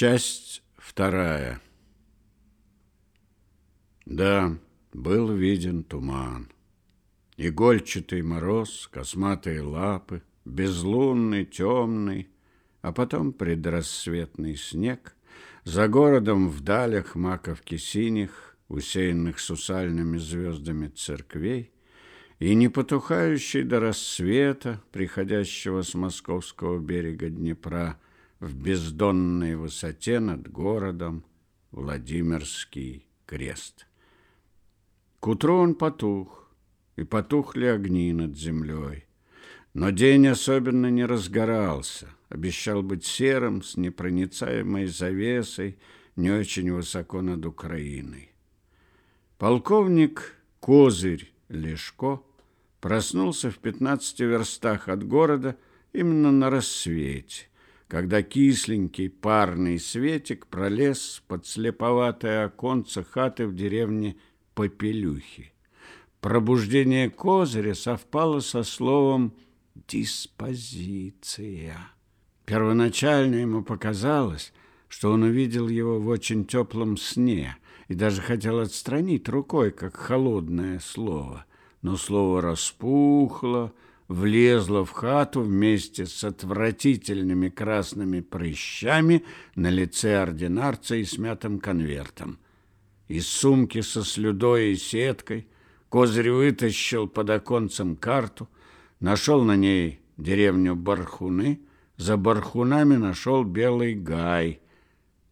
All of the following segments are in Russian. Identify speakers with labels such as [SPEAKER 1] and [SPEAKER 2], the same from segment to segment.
[SPEAKER 1] Часть вторая. Да, был виден туман. Игольчатый мороз, косматые лапы, безлунный, темный, а потом предрассветный снег, за городом в далях маковки синих, усеянных сусальными звездами церквей, и не потухающий до рассвета, приходящего с московского берега Днепра, в бездонной высоте над городом Владимирский крест. К утру он потух, и потухли огни над землей. Но день особенно не разгорался, обещал быть серым, с непроницаемой завесой, не очень высоко над Украиной. Полковник Козырь Лешко проснулся в пятнадцати верстах от города именно на рассвете когда кисленький парный светик пролез под слеповатое оконце хаты в деревне Попелюхи. Пробуждение Козыря совпало со словом «диспозиция». Первоначально ему показалось, что он увидел его в очень теплом сне и даже хотел отстранить рукой, как холодное слово. Но слово распухло, влезла в хату вместе с отвратительными красными прыщами на лице ординарца и смятым конвертом. Из сумки со слюдой и сеткой Козырь вытащил под оконцем карту, нашел на ней деревню Бархуны, за Бархунами нашел белый гай,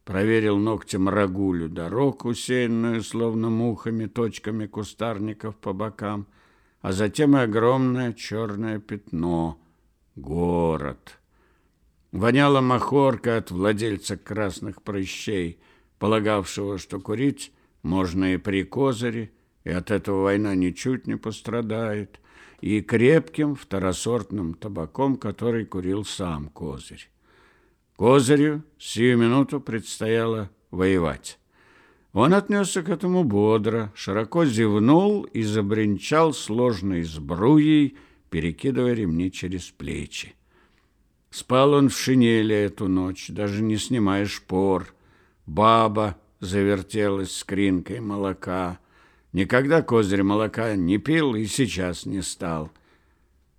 [SPEAKER 1] проверил ногтем рагулю дорог, усеянную словно мухами, точками кустарников по бокам – а затем и огромное черное пятно — город. Воняло махорка от владельца красных прыщей, полагавшего, что курить можно и при козыре, и от этого война ничуть не пострадает, и крепким второсортным табаком, который курил сам козырь. Козырю сию минуту предстояло воевать. Он отнесся к этому бодро, широко зевнул и забринчал сложной сбруей, перекидывая ремни через плечи. Спал он в шинели эту ночь, даже не снимая шпор. Баба завертелась скринкой молока. Никогда козырь молока не пил и сейчас не стал.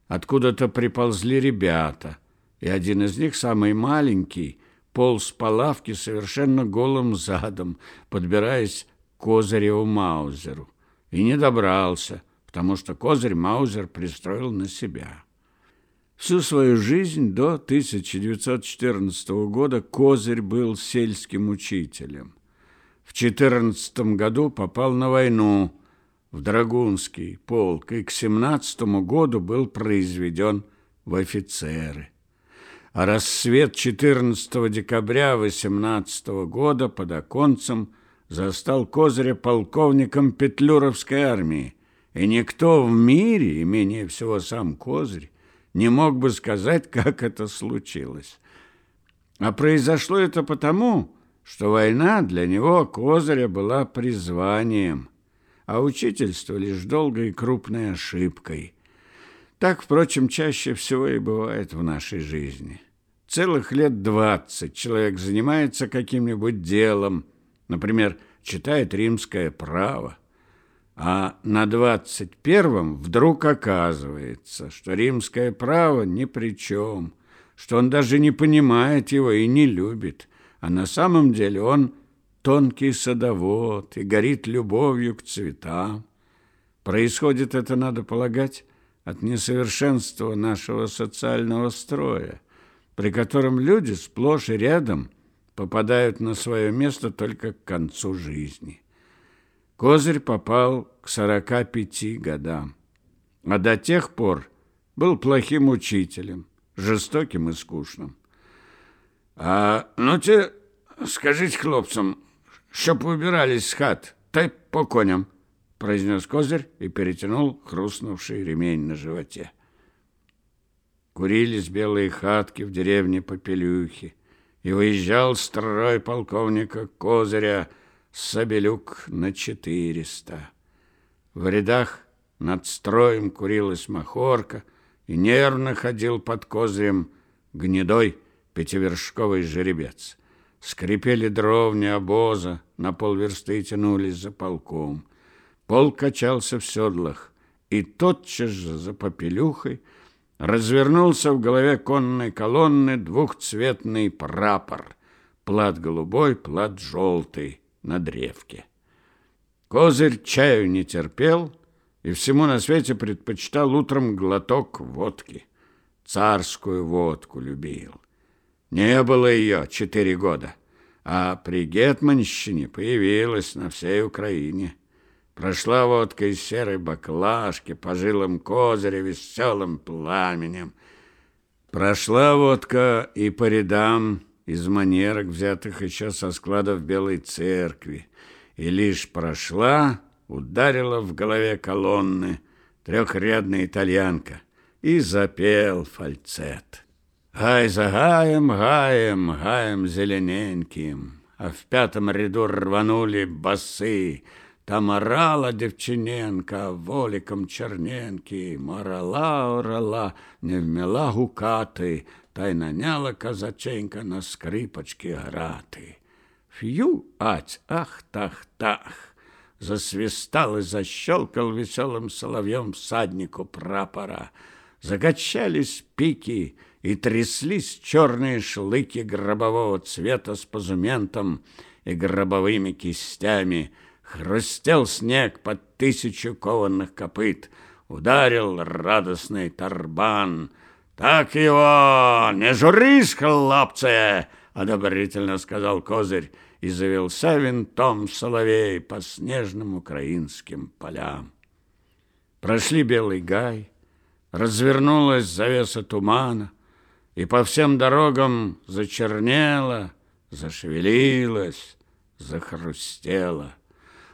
[SPEAKER 1] Откуда-то приползли ребята, и один из них, самый маленький, полз по лавке совершенно голым задом, подбираясь к Козыреву Маузеру. И не добрался, потому что Козырь Маузер пристроил на себя. Всю свою жизнь до 1914 года Козырь был сельским учителем. В 14 году попал на войну в Драгунский полк и к 17 году был произведен в офицеры рассвет 14 декабря 18 года под оконцем застал Козыря полковником Петлюровской армии, и никто в мире, и менее всего сам Козырь, не мог бы сказать, как это случилось. А произошло это потому, что война для него, Козыря, была призванием, а учительство лишь долгой и крупной ошибкой – так, впрочем, чаще всего и бывает в нашей жизни. Целых лет двадцать человек занимается каким-нибудь делом, например, читает римское право, а на двадцать первом вдруг оказывается, что римское право ни при чем, что он даже не понимает его и не любит, а на самом деле он тонкий садовод и горит любовью к цветам. Происходит это, надо полагать, от несовершенства нашего социального строя, при котором люди сплошь и рядом попадают на свое место только к концу жизни. Козырь попал к 45 годам, а до тех пор был плохим учителем, жестоким и скучным. А ну те скажите хлопцам, чтоб убирались с хат, та по коням произнес козырь и перетянул хрустнувший ремень на животе. Курились белые хатки в деревне Попелюхи, и выезжал строй полковника Козыря Сабелюк на четыреста. В рядах над строем курилась махорка, и нервно ходил под козырем гнедой пятивершковый жеребец. скрипели дровни обоза, на полверсты тянулись за полком. Полк качался в седлах, и тотчас же за попелюхой развернулся в голове конной колонны двухцветный прапор, плат голубой, плат желтый на древке. Козырь чаю не терпел и всему на свете предпочитал утром глоток водки. Царскую водку любил. Не было ее четыре года, а при Гетманщине появилась на всей Украине. Прошла водка из серой баклажки по жилам козыря веселым пламенем. Прошла водка и по рядам из манерок, взятых еще со складов Белой Церкви. И лишь прошла, ударила в голове колонны трехрядная итальянка и запел фальцет. Гай за гаем, гаем, гаем зелененьким, а в пятом ряду рванули басы, там орала Девчиненко, воликом Черненки, морала, орала, не вмела гукати, та й наняла казаченька на скрипочки грати. Фью, ать, ах, тах, тах, засвистал и защелкал веселым соловьем всаднику прапора. Закачались пики, и тряслись черные шлыки гробового цвета с позументом и гробовыми кистями — Хрустел снег под тысячу кованых копыт, Ударил радостный тарбан. «Так его! Не журись, хлопцы!» — одобрительно сказал Козырь, и завелся винтом соловей по снежным украинским полям. Прошли белый гай, развернулась завеса тумана, и по всем дорогам зачернела, зашевелилась, захрустела.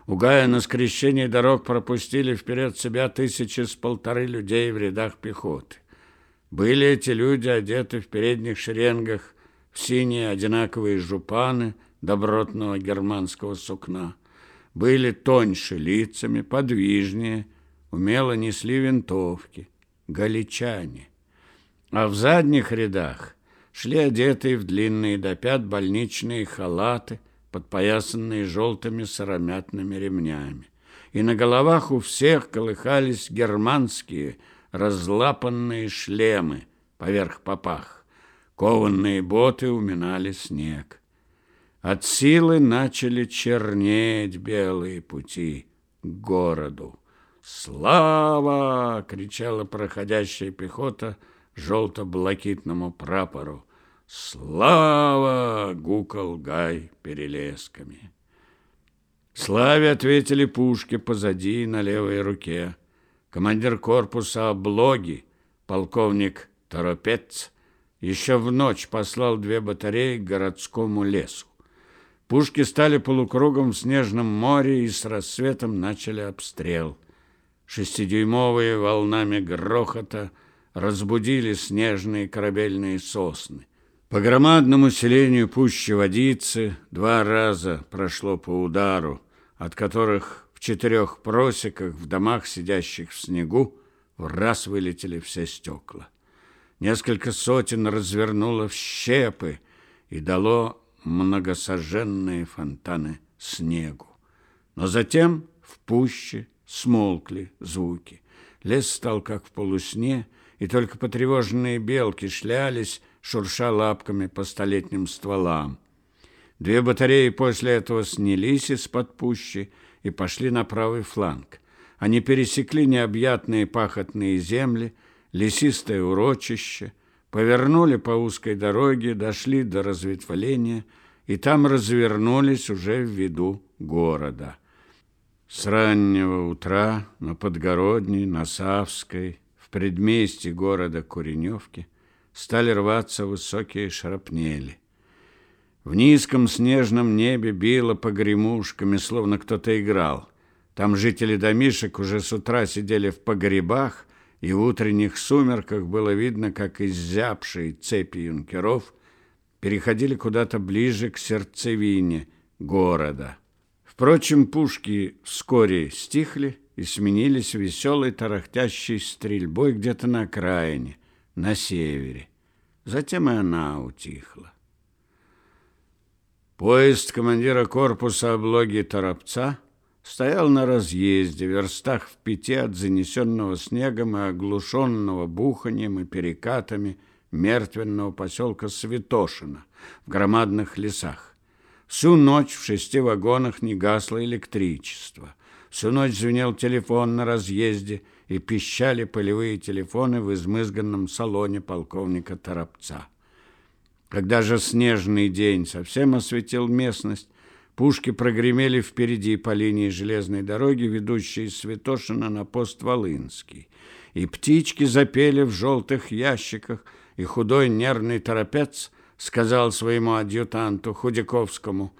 [SPEAKER 1] У Гая на скрещении дорог пропустили вперед себя тысячи с полторы людей в рядах пехоты. Были эти люди одеты в передних шеренгах в синие одинаковые жупаны добротного германского сукна. Были тоньше лицами, подвижнее, умело несли винтовки, галичане. А в задних рядах шли одетые в длинные до пят больничные халаты, подпоясанные желтыми сыромятными ремнями. И на головах у всех колыхались германские разлапанные шлемы поверх попах. Кованные боты уминали снег. От силы начали чернеть белые пути к городу. «Слава!» — кричала проходящая пехота желто-блакитному прапору. «Слава!» — гукал Гай перелесками. Славе ответили пушки позади и на левой руке. Командир корпуса облоги, полковник Торопец, еще в ночь послал две батареи к городскому лесу. Пушки стали полукругом в снежном море и с рассветом начали обстрел. Шестидюймовые волнами грохота разбудили снежные корабельные сосны. По громадному селению пущи водицы два раза прошло по удару, от которых в четырех просеках в домах, сидящих в снегу, в раз вылетели все стекла. Несколько сотен развернуло в щепы и дало многосоженные фонтаны снегу. Но затем в пуще смолкли звуки. Лес стал как в полусне, и только потревоженные белки шлялись, шурша лапками по столетним стволам. Две батареи после этого снялись из-под пущи и пошли на правый фланг. Они пересекли необъятные пахотные земли, лесистое урочище, повернули по узкой дороге, дошли до разветвления и там развернулись уже в виду города. С раннего утра на Подгородней, на Савской, в предместье города Куреневки – стали рваться высокие шрапнели. В низком снежном небе било погремушками, словно кто-то играл. Там жители домишек уже с утра сидели в погребах, и в утренних сумерках было видно, как изябшие цепи юнкеров переходили куда-то ближе к сердцевине города. Впрочем, пушки вскоре стихли и сменились веселой тарахтящей стрельбой где-то на окраине – на севере. Затем и она утихла. Поезд командира корпуса облоги Торопца стоял на разъезде, верстах в пяти от занесенного снегом и оглушенного буханием и перекатами мертвенного поселка Святошина в громадных лесах. Всю ночь в шести вагонах не гасло электричество. Всю ночь звенел телефон на разъезде, и пищали полевые телефоны в измызганном салоне полковника Торопца. Когда же снежный день совсем осветил местность, пушки прогремели впереди по линии железной дороги, ведущей из Святошина на пост Волынский. И птички запели в желтых ящиках, и худой нервный торопец сказал своему адъютанту Худяковскому,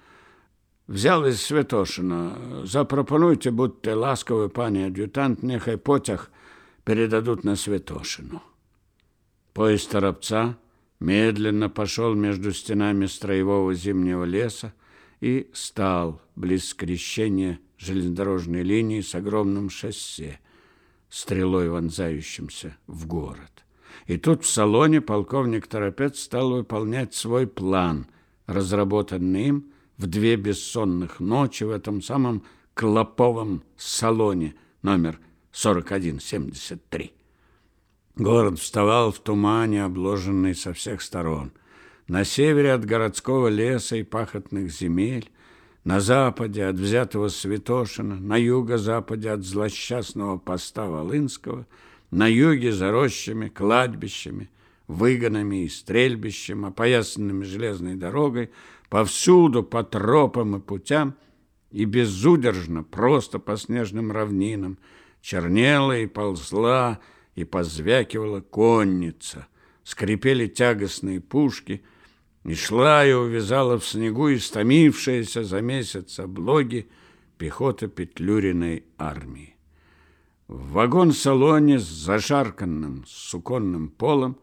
[SPEAKER 1] «Взял из Святошина, запропонуйте, будьте ласковы, пане адъютант, нехай потяг передадут на Святошину». Поезд торопца медленно пошел между стенами строевого зимнего леса и стал близ скрещения железнодорожной линии с огромным шоссе, стрелой вонзающимся в город. И тут в салоне полковник Торопец стал выполнять свой план, разработанный им в две бессонных ночи в этом самом Клоповом салоне номер 4173. Город вставал в тумане, обложенный со всех сторон. На севере от городского леса и пахотных земель, на западе от взятого Святошина, на юго-западе от злосчастного поста Волынского, на юге за рощами, кладбищами, выгонами и стрельбищем, опоясанными железной дорогой, повсюду по тропам и путям, и безудержно, просто по снежным равнинам, чернела и ползла, и позвякивала конница, скрипели тягостные пушки, и шла и увязала в снегу истомившаяся за месяц облоги пехота Петлюриной армии. В вагон-салоне с зашарканным суконным полом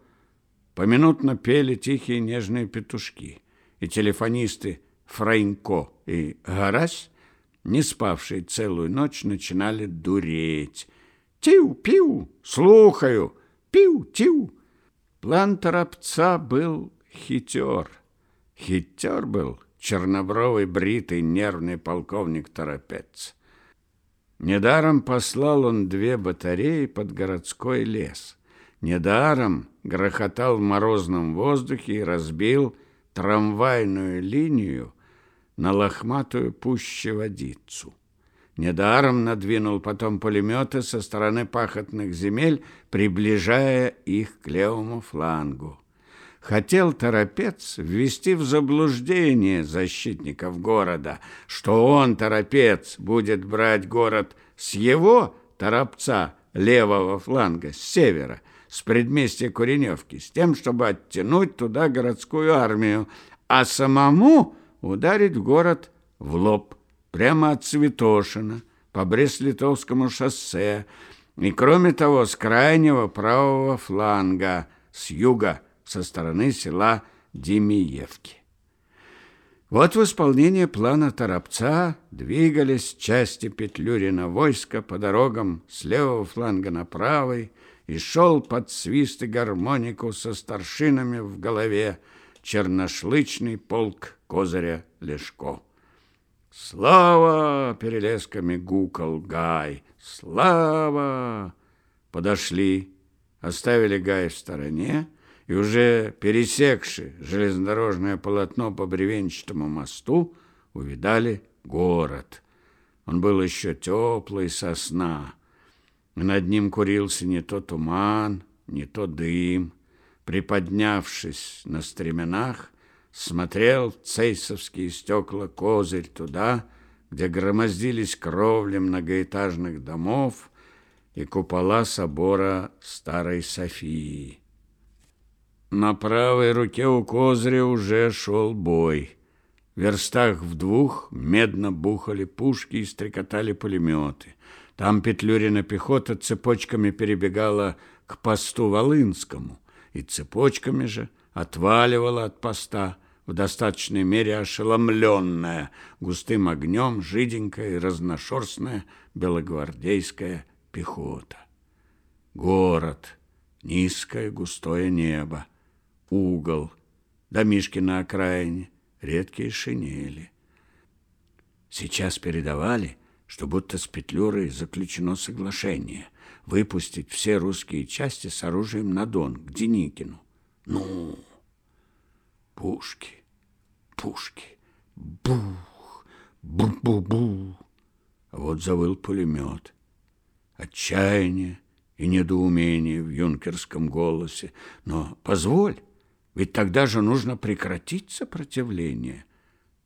[SPEAKER 1] поминутно пели тихие нежные петушки, и телефонисты Фрайнко и Гарась, не спавшие целую ночь, начинали дуреть, Тиу-пиу, слухаю, пиу-тиу. План торопца был хитер. Хитер был чернобровый, бритый, нервный полковник Торопец. Недаром послал он две батареи под городской лес. Недаром грохотал в морозном воздухе и разбил трамвайную линию на лохматую пущеводицу. Недаром надвинул потом пулеметы со стороны пахотных земель, приближая их к левому флангу. Хотел торопец ввести в заблуждение защитников города, что он, торопец, будет брать город с его, торопца, левого фланга, с севера, с предместья Куреневки, с тем, чтобы оттянуть туда городскую армию, а самому ударить в город в лоб прямо от Цветошина по Брест-Литовскому шоссе и, кроме того, с крайнего правого фланга, с юга, со стороны села Демиевки. Вот в исполнение плана Торопца двигались части Петлюрина войска по дорогам с левого фланга на правый и шел под свист и гармонику со старшинами в голове черношлычный полк Козыря Лешко. «Слава!» — перелесками гукал Гай. «Слава!» Подошли, оставили Гай в стороне и уже пересекши железнодорожное полотно по бревенчатому мосту, увидали город. Он был еще теплый сосна, и над ним курился не то туман, не то дым. Приподнявшись на стременах, смотрел в цейсовские стекла козырь туда, где громоздились кровли многоэтажных домов и купола собора Старой Софии. На правой руке у козыря уже шел бой. В верстах в двух медно бухали пушки и стрекотали пулеметы. Там Петлюрина пехота цепочками перебегала к посту Волынскому и цепочками же отваливала от поста, в достаточной мере ошеломленная густым огнем жиденькая и разношерстная белогвардейская пехота. Город, низкое густое небо, угол, домишки на окраине, редкие шинели. Сейчас передавали, что будто с Петлюрой заключено соглашение выпустить все русские части с оружием на Дон, к Деникину. Ну, пушки, пушки, бух, бу-бу-бу. А вот завыл пулемет. Отчаяние и недоумение в юнкерском голосе. Но позволь, ведь тогда же нужно прекратить сопротивление.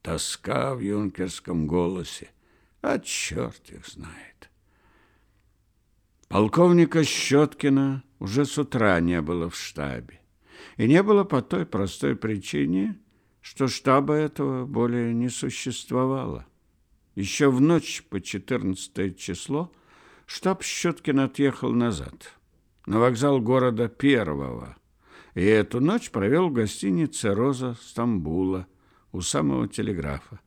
[SPEAKER 1] Тоска в юнкерском голосе. А черт их знает. Полковника Щеткина уже с утра не было в штабе. И не было по той простой причине, что штаба этого более не существовало. Еще в ночь по 14 число штаб Щеткин отъехал назад, на вокзал города Первого, и эту ночь провел в гостинице «Роза» Стамбула у самого телеграфа.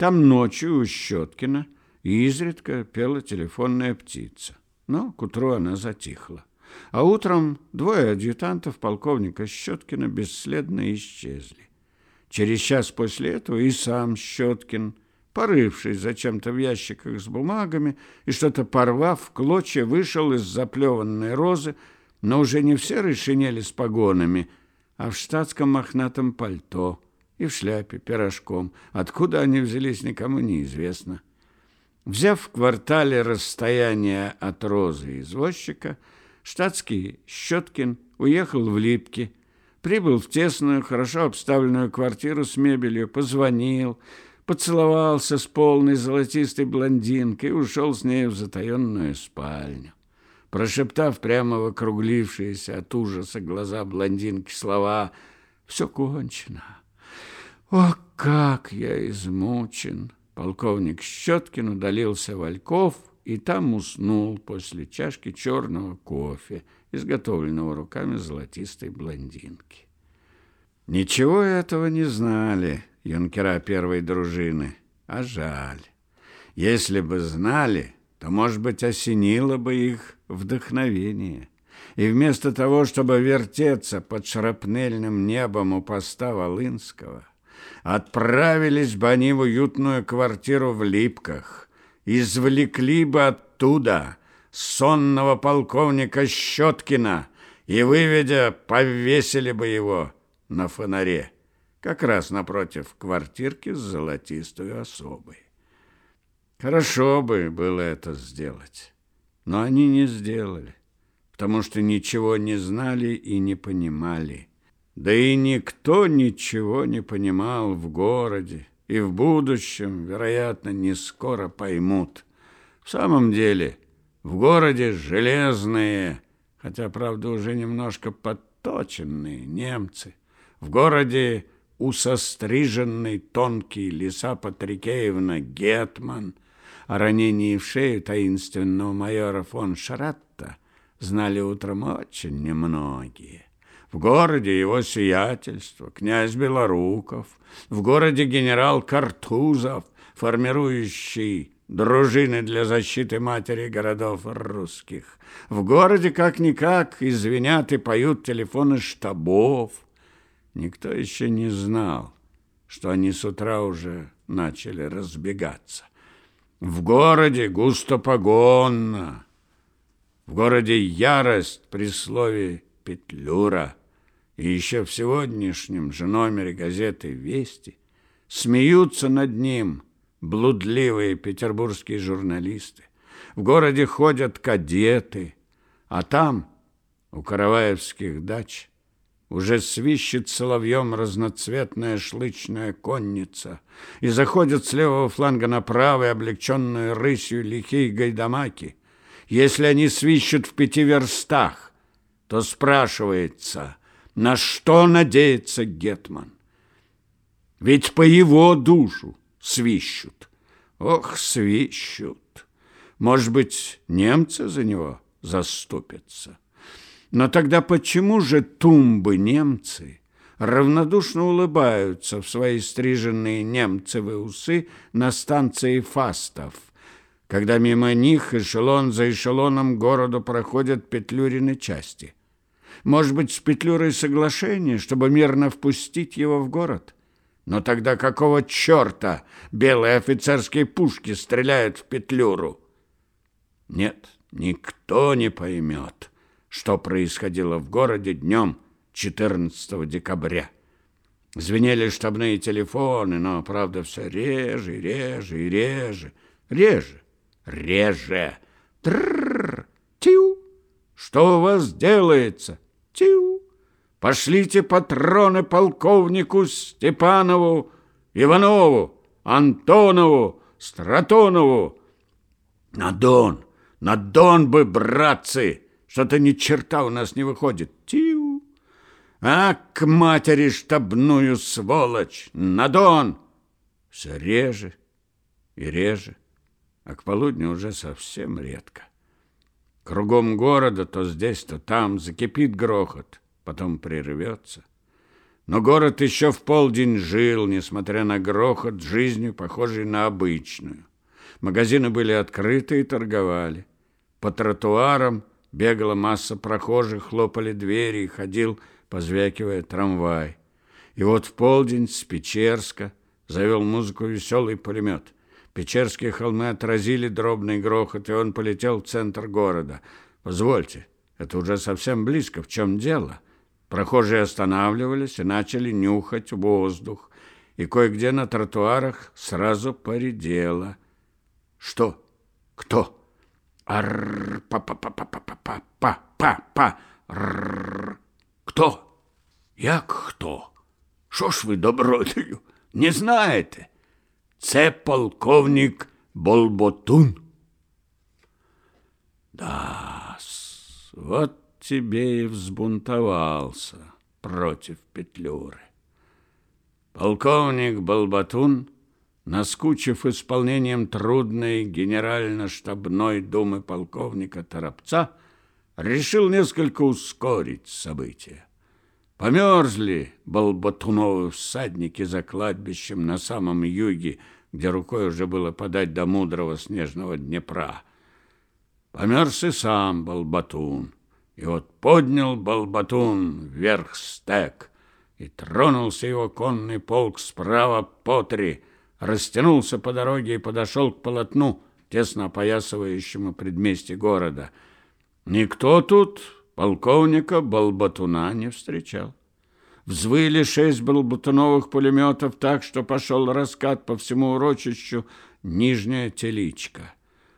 [SPEAKER 1] Там ночью у Щеткина изредка пела телефонная птица, но к утру она затихла. А утром двое адъютантов полковника Щеткина бесследно исчезли. Через час после этого и сам Щеткин, порывшись зачем-то в ящиках с бумагами и что-то порвав в клочья, вышел из заплеванной розы, но уже не в серой шинели с погонами, а в штатском мохнатом пальто и в шляпе пирожком. Откуда они взялись, никому неизвестно. Взяв в квартале расстояние от розы извозчика, штатский Щеткин уехал в Липки, прибыл в тесную, хорошо обставленную квартиру с мебелью, позвонил, поцеловался с полной золотистой блондинкой и ушел с ней в затаенную спальню. Прошептав прямо в округлившиеся от ужаса глаза блондинки слова «Все кончено». «О, как я измучен!» Полковник Щеткин удалился в Ольков и там уснул после чашки черного кофе, изготовленного руками золотистой блондинки. Ничего этого не знали юнкера первой дружины, а жаль. Если бы знали, то, может быть, осенило бы их вдохновение. И вместо того, чтобы вертеться под шрапнельным небом у поста Волынского, отправились бы они в уютную квартиру в Липках, извлекли бы оттуда сонного полковника Щеткина и, выведя, повесили бы его на фонаре, как раз напротив квартирки с золотистой особой. Хорошо бы было это сделать, но они не сделали, потому что ничего не знали и не понимали. Да и никто ничего не понимал в городе, и в будущем, вероятно, не скоро поймут. В самом деле, в городе железные, хотя, правда, уже немножко подточенные немцы. В городе усостриженный тонкий Лиса Патрикеевна Гетман о ранении в шею таинственного майора фон Шаратта знали утром очень немногие. В городе его сиятельство, князь Белоруков, в городе генерал Картузов, формирующий дружины для защиты матери городов русских. В городе как-никак извинят и поют телефоны штабов. Никто еще не знал, что они с утра уже начали разбегаться. В городе густо погонно, в городе ярость при слове «петлюра». И еще в сегодняшнем же номере газеты «Вести» смеются над ним блудливые петербургские журналисты. В городе ходят кадеты, а там, у караваевских дач, уже свищет соловьем разноцветная шлычная конница, и заходят с левого фланга на правый, облегченную рысью лихие гайдамаки. Если они свищут в пяти верстах, то спрашивается — на что надеется Гетман? Ведь по его душу свищут. Ох, свищут. Может быть, немцы за него заступятся. Но тогда почему же тумбы немцы равнодушно улыбаются в свои стриженные немцевые усы на станции Фастов, когда мимо них эшелон за эшелоном городу проходят петлюрины части? Может быть, с Петлюрой соглашение, чтобы мирно впустить его в город? Но тогда какого черта белые офицерские пушки стреляют в Петлюру? Нет, никто не поймет, что происходило в городе днем 14 декабря. Звенели штабные телефоны, но, правда, все реже, реже и реже. Реже, реже. Трррр. Что у вас делается? Тю. Пошлите патроны полковнику Степанову, Иванову, Антонову, Стратонову. На Дон, на Дон бы, братцы! Что-то ни черта у нас не выходит. Тю. А к матери штабную сволочь! На Дон! Все реже и реже, а к полудню уже совсем редко. Кругом города то здесь, то там закипит грохот, потом прервется. Но город еще в полдень жил, несмотря на грохот, жизнью, похожей на обычную. Магазины были открыты и торговали. По тротуарам бегала масса прохожих, хлопали двери и ходил позвякивая трамвай. И вот в полдень с Печерска завел музыку веселый пулемет. Печерские холмы отразили дробный грохот, и он полетел в центр города. «Позвольте, это уже совсем близко. В чем дело?» Прохожие останавливались и начали нюхать воздух, и кое-где на тротуарах сразу поредело. «Что? Кто?» «Арррр! Па-па-па-па-па-па-па-па! Рррр!» Хто? Як хто? Що ж ви добродію? Не знаєте? Це полковник Болботун. Да, вот тебе и взбунтовался против Петлюры. Полковник Болботун, наскучив исполнением трудной генерально-штабной думы полковника Торопца, решил несколько ускорить события. Померзли болботуновы всадники за кладбищем на самом юге, где рукой уже было подать до мудрого снежного Днепра. Померз и сам Болбатун. И вот поднял Болбатун вверх стек, и тронулся его конный полк справа по три, растянулся по дороге и подошел к полотну, тесно опоясывающему предместье города — Никто тут полковника Балбатуна не встречал. Взвыли шесть балбатуновых пулеметов так, что пошел раскат по всему урочищу Нижняя Теличка.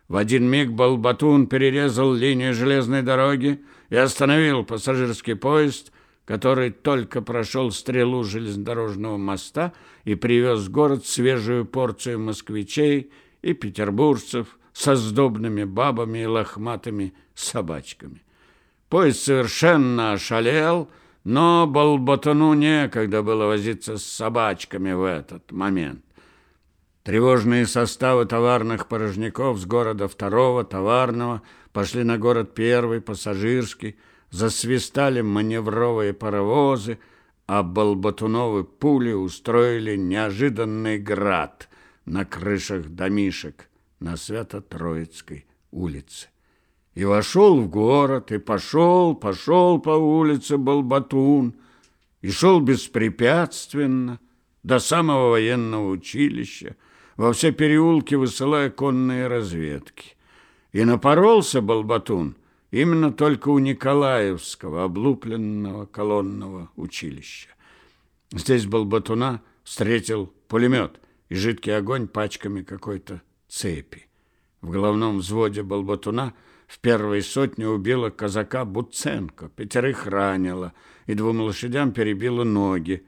[SPEAKER 1] В один миг Балбатун перерезал линию железной дороги и остановил пассажирский поезд, который только прошел стрелу железнодорожного моста и привез в город свежую порцию москвичей и петербуржцев со сдобными бабами и лохматыми собачками. Поезд совершенно ошалел, но Болботану некогда было возиться с собачками в этот момент. Тревожные составы товарных порожняков с города второго, товарного, пошли на город первый, пассажирский, засвистали маневровые паровозы, а Болботуновы пули устроили неожиданный град на крышах домишек на Свято-Троицкой улице и вошел в город, и пошел, пошел по улице Балбатун, и шел беспрепятственно до самого военного училища, во все переулки высылая конные разведки. И напоролся Балбатун именно только у Николаевского облупленного колонного училища. Здесь Балбатуна встретил пулемет и жидкий огонь пачками какой-то цепи. В головном взводе Балбатуна – в первой сотне убила казака Буценко, пятерых ранила и двум лошадям перебила ноги.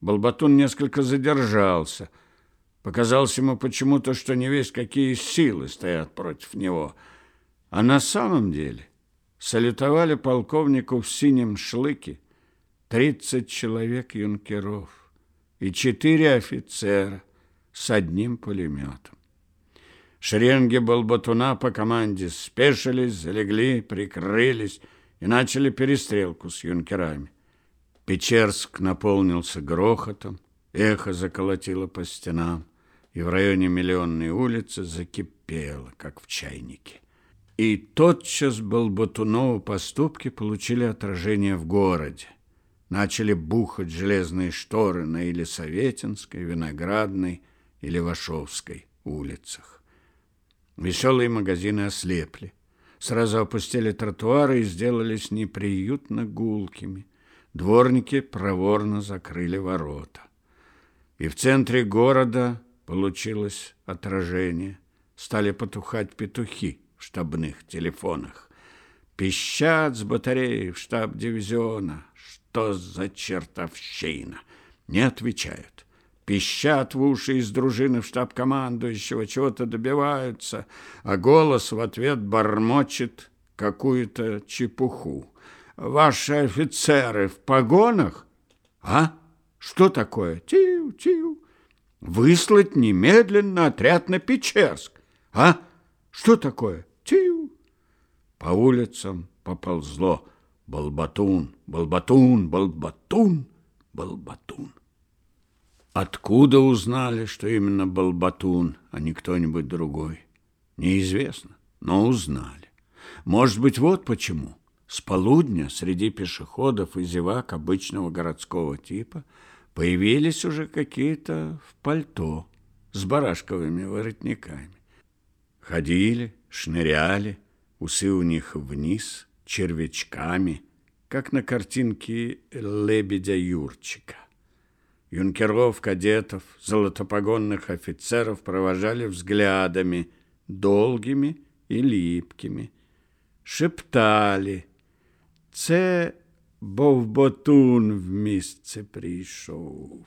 [SPEAKER 1] Балбатун несколько задержался. Показалось ему почему-то, что не весь какие силы стоят против него. А на самом деле салютовали полковнику в синем шлыке тридцать человек юнкеров и четыре офицера с одним пулеметом. Шеренги Балбатуна по команде спешились, залегли, прикрылись и начали перестрелку с юнкерами. Печерск наполнился грохотом, эхо заколотило по стенам, и в районе Миллионной улицы закипело, как в чайнике. И тотчас Балбатунову поступки получили отражение в городе. начали бухать железные шторы на Елисаветинской, Виноградной и Левашовской улицах. Веселые магазины ослепли. Сразу опустили тротуары и сделались неприютно гулкими. Дворники проворно закрыли ворота. И в центре города получилось отражение. Стали потухать петухи в штабных телефонах. Пищат с батареи в штаб дивизиона. Что за чертовщина? Не отвечают. Пищат в уши из дружины в штаб командующего, чего-то добиваются, а голос в ответ бормочет какую-то чепуху. Ваши офицеры в погонах? А? Что такое? Тиу, тиу. Выслать немедленно отряд на Печерск. А? Что такое? Тиу. По улицам поползло. Балбатун, балбатун, балбатун, балбатун. Откуда узнали, что именно Балбатун, а не кто-нибудь другой? Неизвестно, но узнали. Может быть, вот почему. С полудня среди пешеходов и зевак обычного городского типа появились уже какие-то в пальто с барашковыми воротниками. Ходили, шныряли, усы у них вниз, червячками, как на картинке лебедя Юрчика. Юнкеров, кадетов, золотопогонных офицеров провожали взглядами, долгими и липкими. Шептали «Це Бовботун в місце прийшов».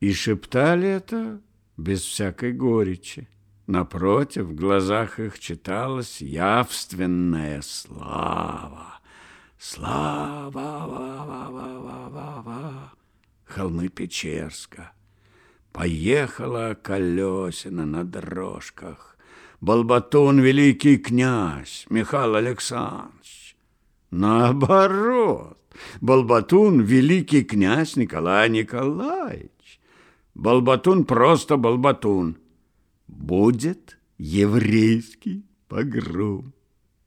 [SPEAKER 1] И шептали это без всякой горечи. Напротив, в глазах их читалась явственная слава. Слава! Холмы Печерска. Поехала колесина на дрожках. Балбатун великий князь Михаил Александрович. Наоборот, Балбатун великий князь Николай Николаевич. Балбатун просто Балбатун. Будет еврейский погром.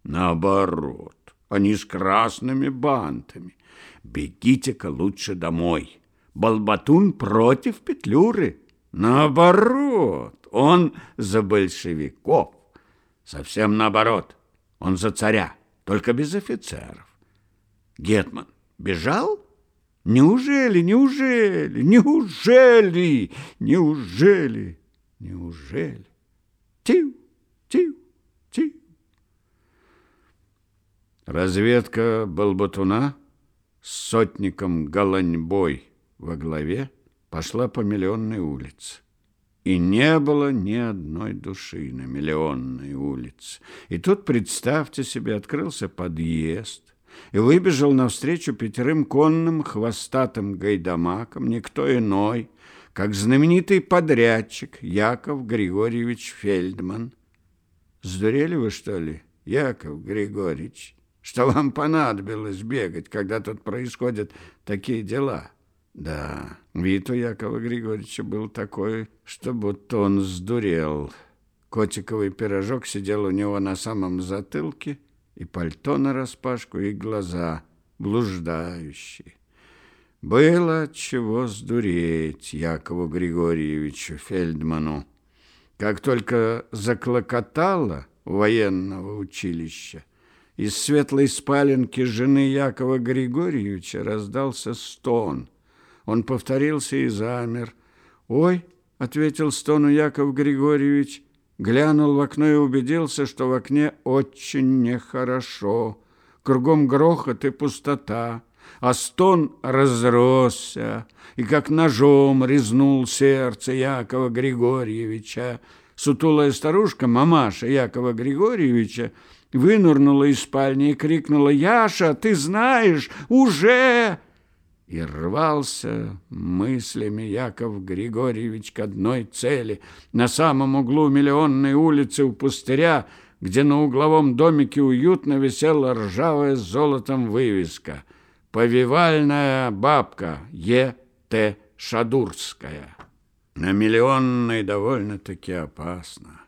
[SPEAKER 1] Наоборот, они с красными бантами. Бегите-ка лучше домой. Балбатун против Петлюры. Наоборот, он за большевиков. Совсем наоборот, он за царя, только без офицеров. Гетман бежал? Неужели, неужели, неужели, неужели, неужели? Тю, тю, тю. Разведка Балбатуна с сотником Галаньбой во главе пошла по Миллионной улице. И не было ни одной души на Миллионной улице. И тут, представьте себе, открылся подъезд, и выбежал навстречу пятерым конным хвостатым гайдамакам никто иной, как знаменитый подрядчик Яков Григорьевич Фельдман. Сдурели вы, что ли, Яков Григорьевич, что вам понадобилось бегать, когда тут происходят такие дела?» Да, вид у Якова Григорьевича был такой, что будто он сдурел. Котиковый пирожок сидел у него на самом затылке, и пальто нараспашку, и глаза блуждающие. Было чего сдуреть Якову Григорьевичу Фельдману. Как только заклокотало у военного училища, из светлой спаленки жены Якова Григорьевича раздался стон – он повторился и замер. «Ой!» — ответил стону Яков Григорьевич. Глянул в окно и убедился, что в окне очень нехорошо. Кругом грохот и пустота, а стон разросся и как ножом резнул сердце Якова Григорьевича. Сутулая старушка, мамаша Якова Григорьевича, вынурнула из спальни и крикнула «Яша, ты знаешь, уже!» И рвался мыслями Яков Григорьевич к одной цели. На самом углу миллионной улицы у пустыря, где на угловом домике уютно висела ржавая с золотом вывеска «Повивальная бабка Е.Т. Шадурская». На миллионной довольно-таки опасно,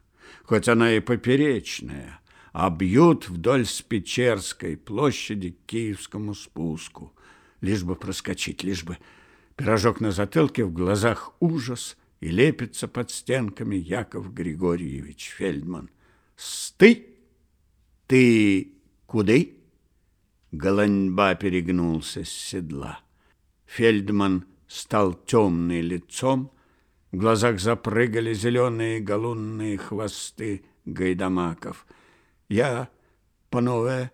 [SPEAKER 1] хоть она и поперечная, а бьют вдоль Спичерской площади к Киевскому спуску – лишь бы проскочить, лишь бы пирожок на затылке, в глазах ужас, и лепится под стенками Яков Григорьевич Фельдман. «Сты! Ты куды?» Голаньба перегнулся с седла. Фельдман стал темный лицом, в глазах запрыгали зеленые галунные хвосты гайдамаков. Я, панове,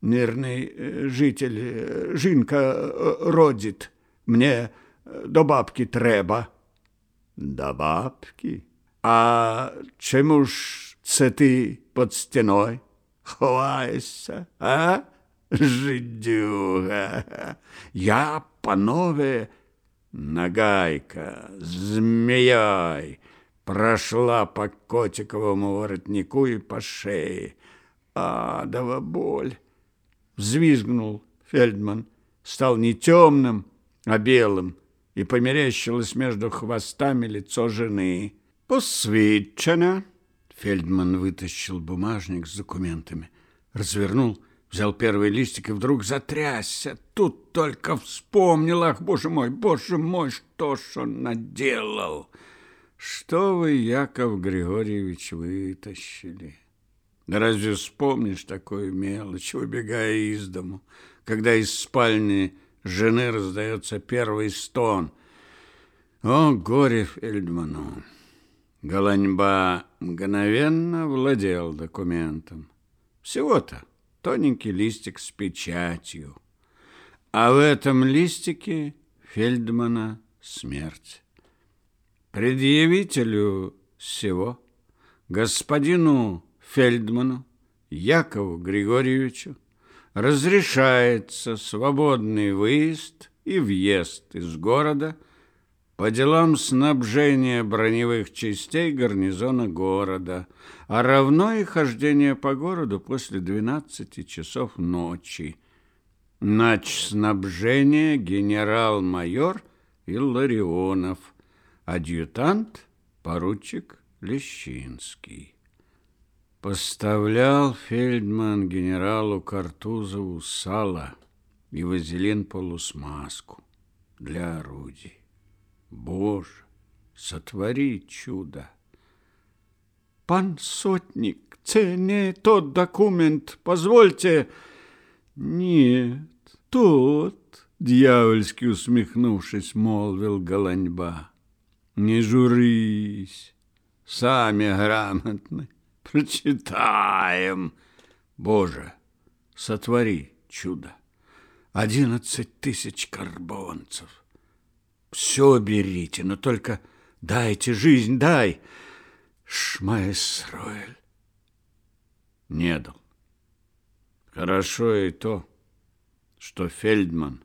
[SPEAKER 1] мирный э, житель, э, жінка э, родит, мне до бабки треба. До бабки? А чому ж це ти під стіною ховаєшся, а? Жидюга. Я, панове, нагайка, змеяй, прошла по котиковому воротнику и по шее. Адова боль! Взвизгнул Фельдман, стал не темным, а белым, и померещилось между хвостами лицо жены. «Посвідчено!» Фельдман вытащил бумажник с документами, развернул, взял первый листик и вдруг затрясся. Тут только вспомнил, ах, боже мой, боже мой, что ж он наделал! Что вы, Яков Григорьевич, вытащили? Да разве вспомнишь такую мелочь, выбегая из дому, когда из спальни жены раздается первый стон? О, горе Фельдману! Голаньба мгновенно владел документом. Всего-то тоненький листик с печатью. А в этом листике Фельдмана смерть предъявителю всего, господину Фельдману Якову Григорьевичу, разрешается свободный выезд и въезд из города по делам снабжения броневых частей гарнизона города, а равно и хождение по городу после 12 часов ночи. Нач снабжения генерал-майор Илларионов – адъютант поручик Лещинский. Поставлял Фельдман генералу Картузову сало и вазелин полусмазку для орудий. Боже, сотвори чудо! Пан сотник, це не тот документ, позвольте. Нет, тот, дьявольски усмехнувшись, молвил Голаньба. Не журись, сами грамотны, прочитаем. Боже, сотвори чудо. Одиннадцать тысяч карбонцев. Все берите, но только дайте жизнь, дай. Шмаэсроэль не дал. Хорошо и то, что Фельдман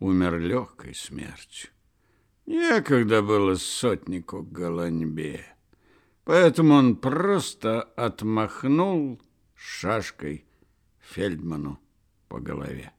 [SPEAKER 1] умер легкой смертью. Некогда было сотнику Голаньбе, поэтому он просто отмахнул шашкой Фельдману по голове.